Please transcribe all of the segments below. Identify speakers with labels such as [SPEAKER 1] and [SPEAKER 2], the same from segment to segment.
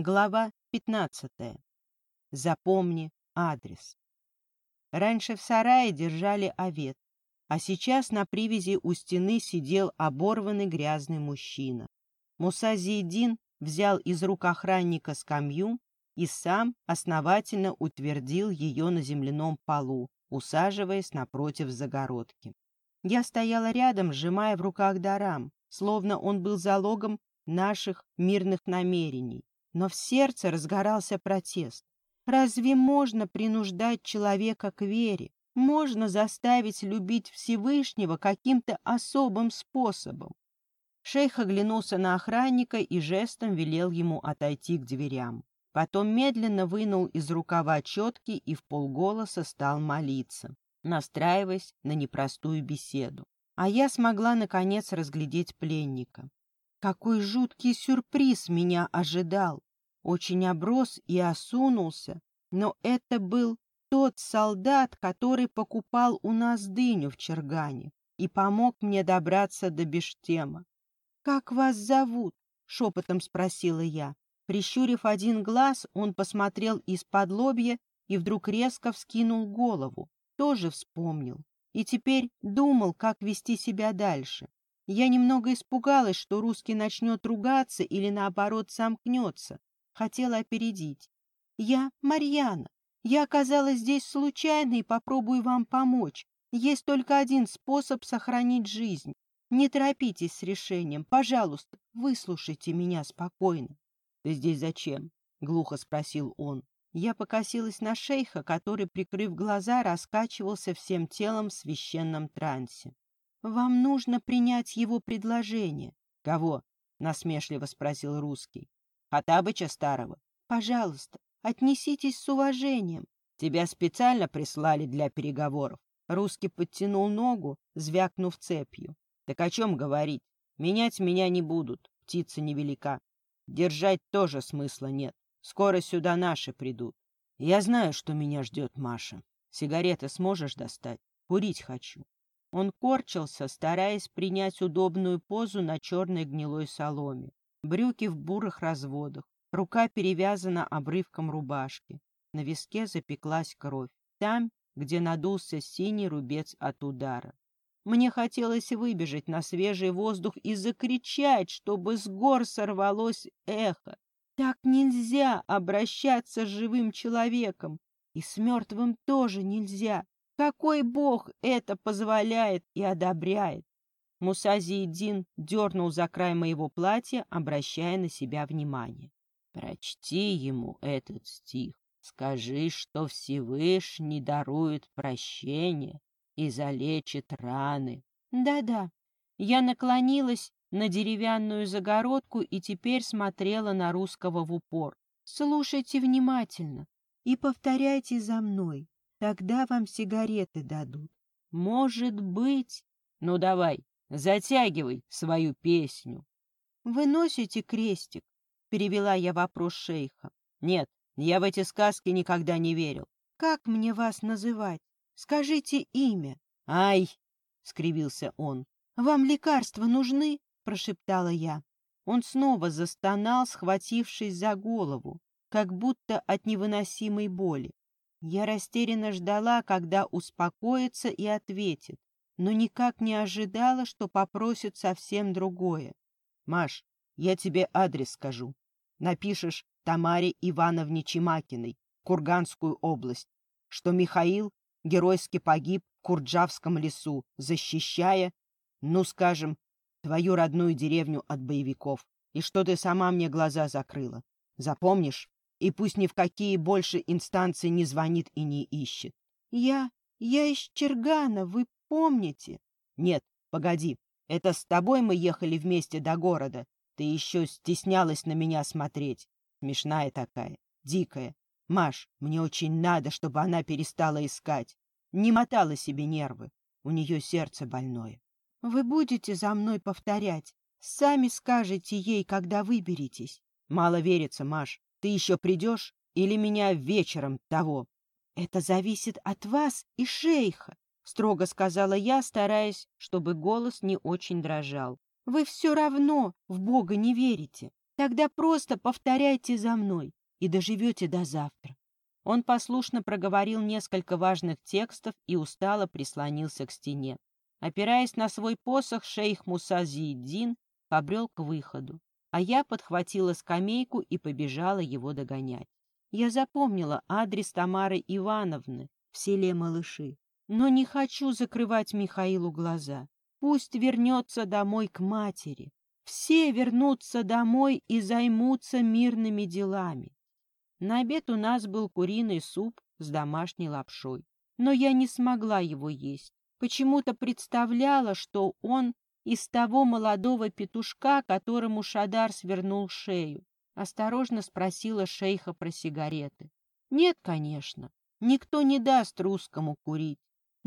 [SPEAKER 1] Глава 15. Запомни адрес. Раньше в сарае держали овец, а сейчас на привязи у стены сидел оборванный грязный мужчина. Муса Зиедин взял из рук охранника скамью и сам основательно утвердил ее на земляном полу, усаживаясь напротив загородки. Я стояла рядом, сжимая в руках дарам, словно он был залогом наших мирных намерений. Но в сердце разгорался протест. Разве можно принуждать человека к вере? Можно заставить любить Всевышнего каким-то особым способом? Шейх оглянулся на охранника и жестом велел ему отойти к дверям. Потом медленно вынул из рукава четки и в полголоса стал молиться, настраиваясь на непростую беседу. А я смогла, наконец, разглядеть пленника. Какой жуткий сюрприз меня ожидал! Очень оброс и осунулся, но это был тот солдат, который покупал у нас дыню в Чергане и помог мне добраться до Бештема. «Как вас зовут?» — шепотом спросила я. Прищурив один глаз, он посмотрел из-под лобья и вдруг резко вскинул голову. Тоже вспомнил. И теперь думал, как вести себя дальше. Я немного испугалась, что русский начнет ругаться или, наоборот, сомкнется. Хотела опередить. «Я Марьяна. Я оказалась здесь случайно и попробую вам помочь. Есть только один способ сохранить жизнь. Не торопитесь с решением. Пожалуйста, выслушайте меня спокойно». «Ты здесь зачем?» — глухо спросил он. Я покосилась на шейха, который, прикрыв глаза, раскачивался всем телом в священном трансе. «Вам нужно принять его предложение». «Кого?» — насмешливо спросил русский. «Хатабыча старого?» «Пожалуйста, отнеситесь с уважением». «Тебя специально прислали для переговоров». Русский подтянул ногу, звякнув цепью. «Так о чем говорить? Менять меня не будут, птица невелика. Держать тоже смысла нет. Скоро сюда наши придут. Я знаю, что меня ждет Маша. Сигареты сможешь достать? Курить хочу. Он корчился, стараясь принять удобную позу на черной гнилой соломе. Брюки в бурых разводах. Рука перевязана обрывком рубашки. На виске запеклась кровь. Там, где надулся синий рубец от удара. Мне хотелось выбежать на свежий воздух и закричать, чтобы с гор сорвалось эхо. Так нельзя обращаться с живым человеком. И с мертвым тоже нельзя. Какой бог это позволяет и одобряет? Муса Зиедин дернул за край моего платья, обращая на себя внимание. Прочти ему этот стих. Скажи, что Всевышний дарует прощение и залечит раны. Да-да. Я наклонилась на деревянную загородку и теперь смотрела на русского в упор. Слушайте внимательно и повторяйте за мной. Тогда вам сигареты дадут. Может быть... Ну давай, затягивай свою песню. Вы носите крестик? Перевела я вопрос шейха. Нет, я в эти сказки никогда не верил. Как мне вас называть? Скажите имя. Ай! — скривился он. «Вам лекарства нужны?» — прошептала я. Он снова застонал, схватившись за голову, как будто от невыносимой боли. Я растерянно ждала, когда успокоится и ответит, но никак не ожидала, что попросит совсем другое. «Маш, я тебе адрес скажу. Напишешь Тамаре Ивановне Чемакиной, Курганскую область, что Михаил геройски погиб в Курджавском лесу, защищая, ну, скажем, твою родную деревню от боевиков, и что ты сама мне глаза закрыла. Запомнишь? и пусть ни в какие больше инстанции не звонит и не ищет. Я... я из Чергана, вы помните? Нет, погоди, это с тобой мы ехали вместе до города. Ты еще стеснялась на меня смотреть. Смешная такая, дикая. Маш, мне очень надо, чтобы она перестала искать. Не мотала себе нервы. У нее сердце больное. Вы будете за мной повторять. Сами скажете ей, когда выберетесь. Мало верится, Маш. Ты еще придешь или меня вечером того? Это зависит от вас и шейха, строго сказала я, стараясь, чтобы голос не очень дрожал. Вы все равно в Бога не верите. Тогда просто повторяйте за мной и доживете до завтра. Он послушно проговорил несколько важных текстов и устало прислонился к стене. Опираясь на свой посох, шейх Муса Зииддин побрел к выходу, а я подхватила скамейку и побежала его догонять. Я запомнила адрес Тамары Ивановны в селе Малыши, но не хочу закрывать Михаилу глаза. Пусть вернется домой к матери. Все вернутся домой и займутся мирными делами. На обед у нас был куриный суп с домашней лапшой, но я не смогла его есть. Почему-то представляла, что он из того молодого петушка, которому Шадар свернул шею. Осторожно спросила шейха про сигареты. Нет, конечно, никто не даст русскому курить,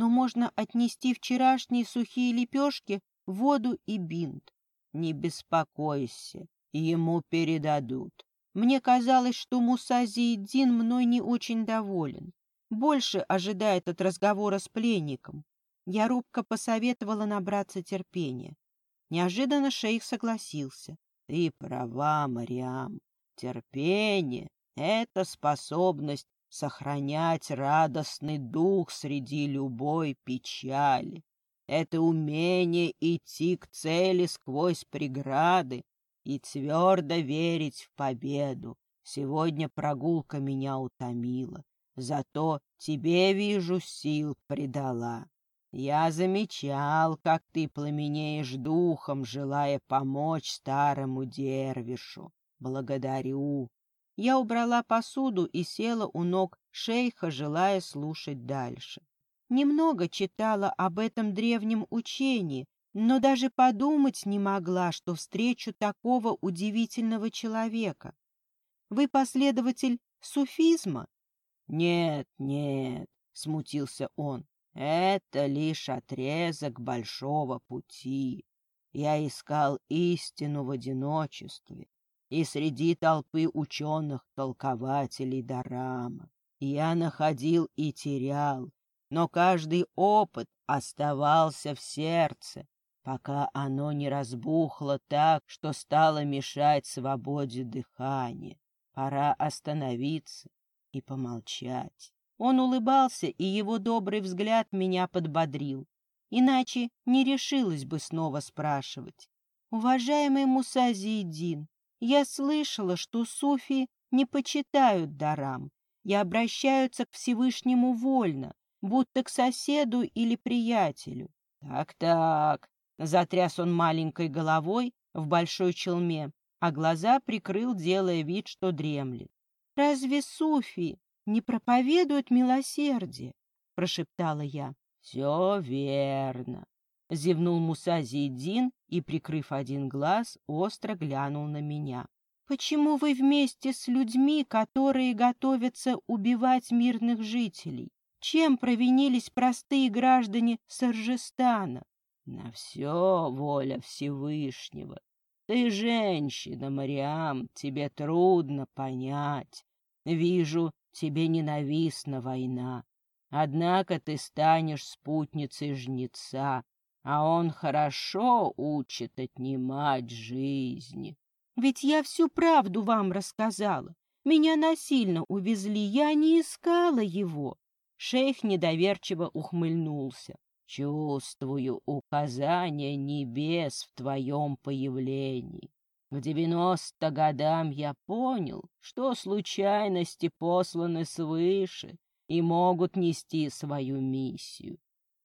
[SPEAKER 1] но можно отнести вчерашние сухие лепешки, воду и бинт. Не беспокойся, ему передадут. Мне казалось, что Муса Зиеддин мной не очень доволен. Больше ожидает от разговора с пленником. Я робко посоветовала набраться терпения. Неожиданно шейх согласился. Ты права, Мариам. Терпение — это способность сохранять радостный дух среди любой печали. Это умение идти к цели сквозь преграды и твердо верить в победу. Сегодня прогулка меня утомила, зато тебе, вижу, сил придала. Я замечал, как ты пламенеешь духом, желая помочь старому дервишу. Благодарю. Я убрала посуду и села у ног шейха, желая слушать дальше. Немного читала об этом древнем учении, но даже подумать не могла, что встречу такого удивительного человека. Вы последователь суфизма? Нет, нет, смутился он. Это лишь отрезок большого пути. Я искал истину в одиночестве и среди толпы ученых-толкователей Дарама. Я находил и терял, но каждый опыт оставался в сердце, пока оно не разбухло так, что стало мешать свободе дыхания. Пора остановиться и помолчать. Он улыбался, и его добрый взгляд меня подбодрил. Иначе не решилась бы снова спрашивать. «Уважаемый Муса Зиедин, я слышала, что суфи не почитают дарам и обращаются к Всевышнему вольно, будто к соседу или приятелю. Так-так, затряс он маленькой головой в большой челме, а глаза прикрыл, делая вид, что дремлет. Разве суфи не проповедуют милосердие? прошептала я. Все верно. Зевнул Муса Зейдин и, прикрыв один глаз, остро глянул на меня. «Почему вы вместе с людьми, которые готовятся убивать мирных жителей? Чем провинились простые граждане Саржестана? На все воля Всевышнего. Ты женщина, Мариам, тебе трудно понять. Вижу, тебе ненавистна война. Однако ты станешь спутницей жнеца, а он хорошо учит отнимать жизни. Ведь я всю правду вам рассказала. Меня насильно увезли, я не искала его. Шейх недоверчиво ухмыльнулся. «Чувствую указание небес в твоем появлении. К девяносто годам я понял, что случайности посланы свыше и могут нести свою миссию.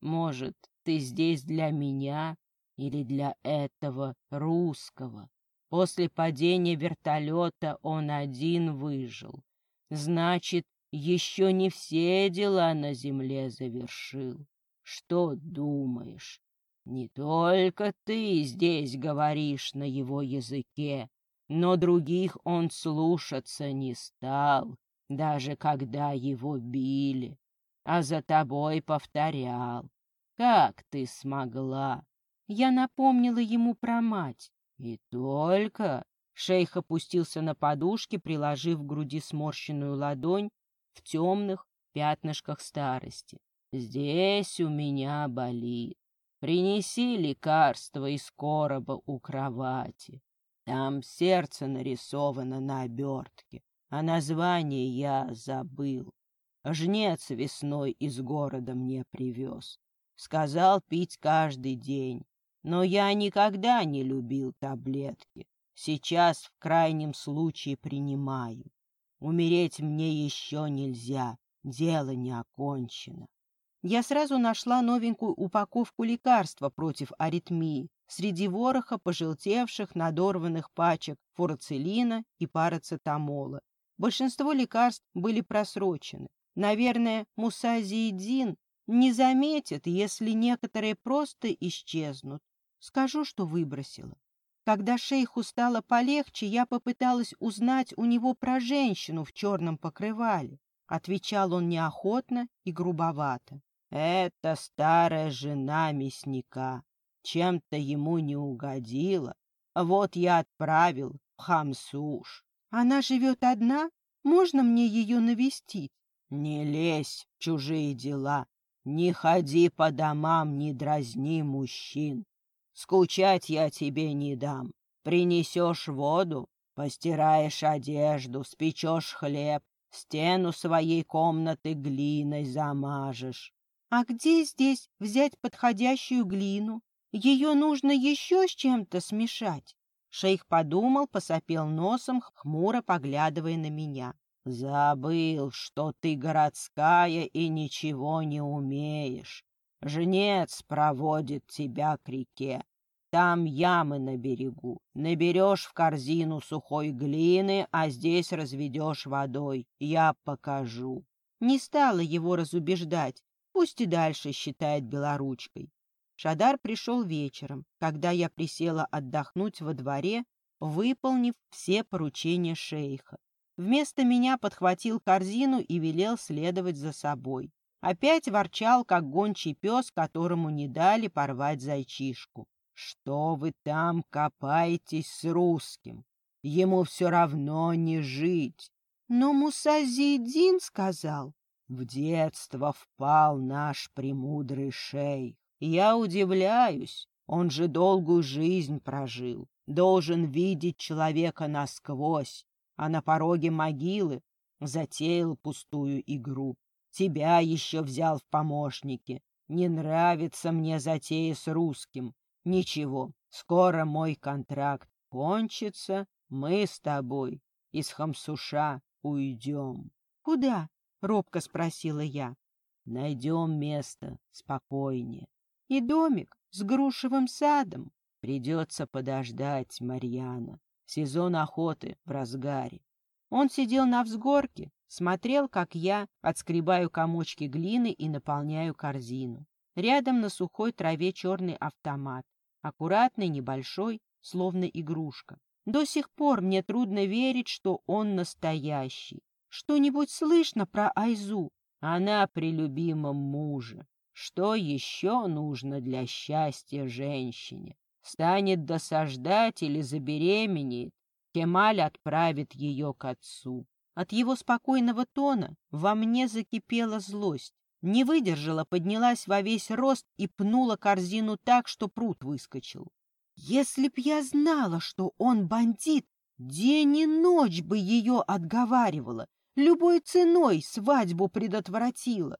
[SPEAKER 1] Может, ты здесь для меня или для этого русского? После падения вертолета он один выжил. Значит, еще не все дела на земле завершил. Что думаешь? Не только ты здесь говоришь на его языке, но других он слушаться не стал, даже когда его били, а за тобой повторял. Как ты смогла? Я напомнила ему про мать. И только... Шейх опустился на подушки, приложив к груди сморщенную ладонь в темных пятнышках старости. Здесь у меня болит. Принеси лекарство из короба у кровати. Там сердце нарисовано на обертке, а название я забыл. Жнец весной из города мне привез. Сказал пить каждый день, но я никогда не любил таблетки. Сейчас в крайнем случае принимаю. Умереть мне еще нельзя, дело не окончено. Я сразу нашла новенькую упаковку лекарства против аритмии среди вороха пожелтевших надорванных пачек фурацилина и парацетамола. Большинство лекарств были просрочены. Наверное, мусазиидин не заметит, если некоторые просто исчезнут. Скажу, что выбросила. Когда шейху стало полегче, я попыталась узнать у него про женщину в черном покрывале. Отвечал он неохотно и грубовато. Это старая жена мясника. Чем-то ему не угодила. Вот я отправил в Хамсуш. Она живет одна? Можно мне ее навестить? Не лезь в чужие дела. Не ходи по домам, не дразни мужчин. Скучать я тебе не дам. Принесешь воду, постираешь одежду, спечешь хлеб, стену своей комнаты глиной замажешь. А где здесь взять подходящую глину? Ее нужно еще с чем-то смешать. Шейх подумал, посопел носом, хмуро поглядывая на меня. Забыл, что ты городская и ничего не умеешь. Жнец проводит тебя к реке. Там ямы на берегу. Наберешь в корзину сухой глины, а здесь разведешь водой. Я покажу. Не стала его разубеждать. Пусть и дальше считает белоручкой. Шадар пришел вечером, когда я присела отдохнуть во дворе, выполнив все поручения шейха. Вместо меня подхватил корзину и велел следовать за собой. Опять ворчал, как гончий пес, которому не дали порвать зайчишку. «Что вы там копаетесь с русским? Ему все равно не жить». Но Мусазидин сказал, в детство впал наш премудрый шейх. Я удивляюсь, он же долгую жизнь прожил, должен видеть человека насквозь, а на пороге могилы затеял пустую игру. Тебя еще взял в помощники. Не нравится мне затея с русским. Ничего, скоро мой контракт кончится, мы с тобой из Хамсуша уйдем. Куда? — робко спросила я. «Найдем место спокойнее. И домик с грушевым садом. Придется подождать, Марьяна. Сезон охоты в разгаре». Он сидел на взгорке, смотрел, как я отскребаю комочки глины и наполняю корзину. Рядом на сухой траве черный автомат, аккуратный, небольшой, словно игрушка. До сих пор мне трудно верить, что он настоящий. Что-нибудь слышно про Айзу? Она при любимом муже. Что еще нужно для счастья женщине? Станет досаждать или забеременеет, Кемаль отправит ее к отцу. От его спокойного тона во мне закипела злость. Не выдержала, поднялась во весь рост и пнула корзину так, что пруд выскочил. Если б я знала, что он бандит, день и ночь бы ее отговаривала, любой ценой свадьбу предотвратила.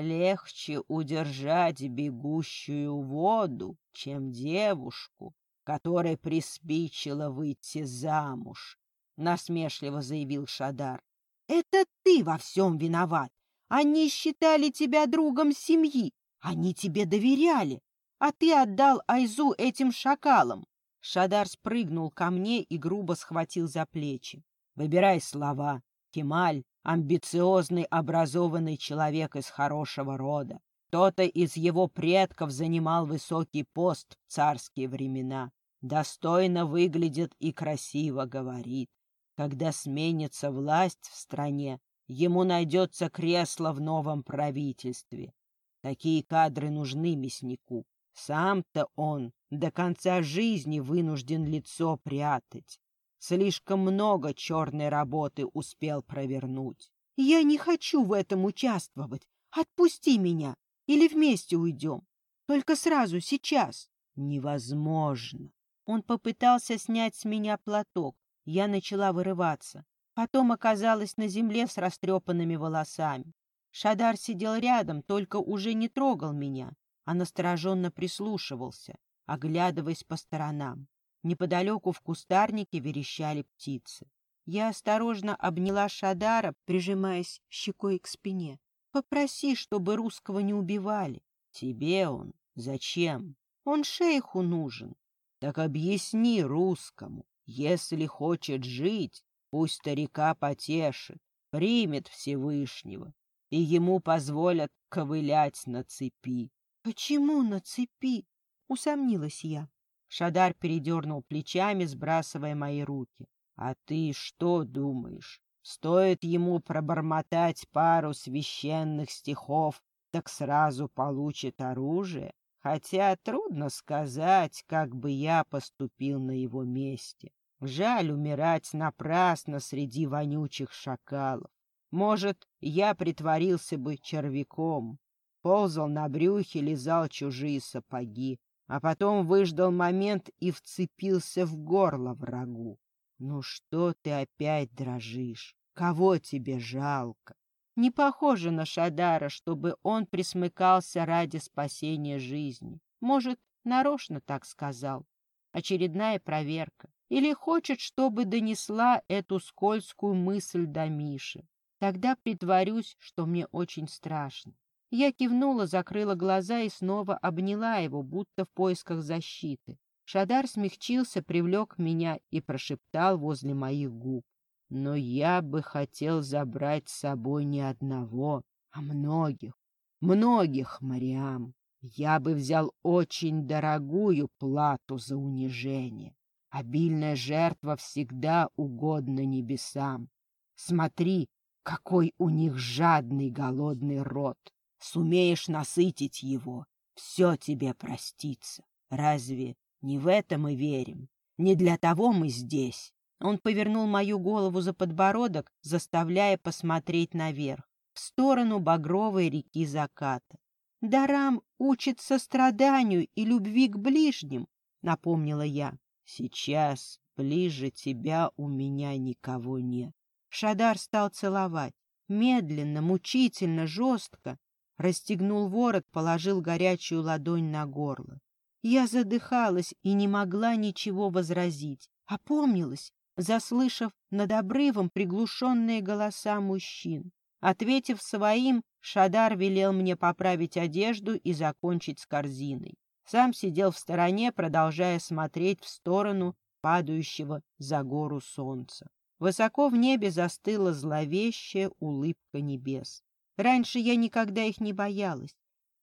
[SPEAKER 1] Легче удержать бегущую воду, чем девушку, которой приспичило выйти замуж, — насмешливо заявил Шадар. — Это ты во всем виноват. Они считали тебя другом семьи, они тебе доверяли, а ты отдал Айзу этим шакалам. Шадар спрыгнул ко мне и грубо схватил за плечи. — Выбирай слова, Кемаль — амбициозный, образованный человек из хорошего рода. Кто-то из его предков занимал высокий пост в царские времена. Достойно выглядит и красиво говорит. Когда сменится власть в стране, ему найдется кресло в новом правительстве. Такие кадры нужны мяснику. Сам-то он до конца жизни вынужден лицо прятать. Слишком много черной работы успел провернуть. Я не хочу в этом участвовать. Отпусти меня, или вместе уйдем. Только сразу, сейчас. Невозможно. Он попытался снять с меня платок. Я начала вырываться. Потом оказалась на земле с растрепанными волосами. Шадар сидел рядом, только уже не трогал меня, а настороженно прислушивался, оглядываясь по сторонам. Неподалеку в кустарнике верещали птицы. Я осторожно обняла Шадара, прижимаясь щекой к спине. «Попроси, чтобы русского не убивали». «Тебе он? Зачем?» «Он шейху нужен». «Так объясни русскому. Если хочет жить, пусть старика потешит, примет Всевышнего, и ему позволят ковылять на цепи». «Почему на цепи?» — усомнилась я. Шадар передернул плечами, сбрасывая мои руки. А ты что думаешь? Стоит ему пробормотать пару священных стихов, так сразу получит оружие? Хотя трудно сказать, как бы я поступил на его месте. Жаль умирать напрасно среди вонючих шакалов. Может, я притворился бы червяком, ползал на брюхе, лизал чужие сапоги, а потом выждал момент и вцепился в горло врагу. «Ну что ты опять дрожишь? Кого тебе жалко?» Не похоже на Шадара, чтобы он присмыкался ради спасения жизни. Может, нарочно так сказал. Очередная проверка. Или хочет, чтобы донесла эту скользкую мысль до Миши. Тогда притворюсь, что мне очень страшно. Я кивнула, закрыла глаза и снова обняла его, будто в поисках защиты. Шадар смягчился, привлек меня и прошептал возле моих губ. Но я бы хотел забрать с собой не одного, а многих, многих, Мариам. Я бы взял очень дорогую плату за унижение. Обильная жертва всегда угодна небесам. Смотри, какой у них жадный голодный рот. Сумеешь насытить его, все тебе простится. Разве не в это мы верим. Не для того мы здесь. Он повернул мою голову за подбородок, заставляя посмотреть наверх, в сторону багровой реки заката. «Дарам учит состраданию и любви к ближним», — напомнила я. «Сейчас ближе тебя у меня никого нет». Шадар стал целовать. Медленно, мучительно, жестко. Расстегнул ворот, положил горячую ладонь на горло. Я задыхалась и не могла ничего возразить. Опомнилась, заслышав над обрывом приглушенные голоса мужчин. Ответив своим, Шадар велел мне поправить одежду и закончить с корзиной. Сам сидел в стороне, продолжая смотреть в сторону падающего за гору солнца. Высоко в небе застыла зловещая улыбка небес. Раньше я никогда их не боялась,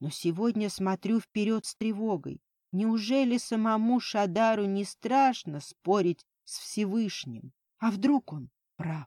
[SPEAKER 1] но сегодня смотрю вперед с тревогой. Неужели самому Шадару не страшно спорить с Всевышним? А вдруг он прав?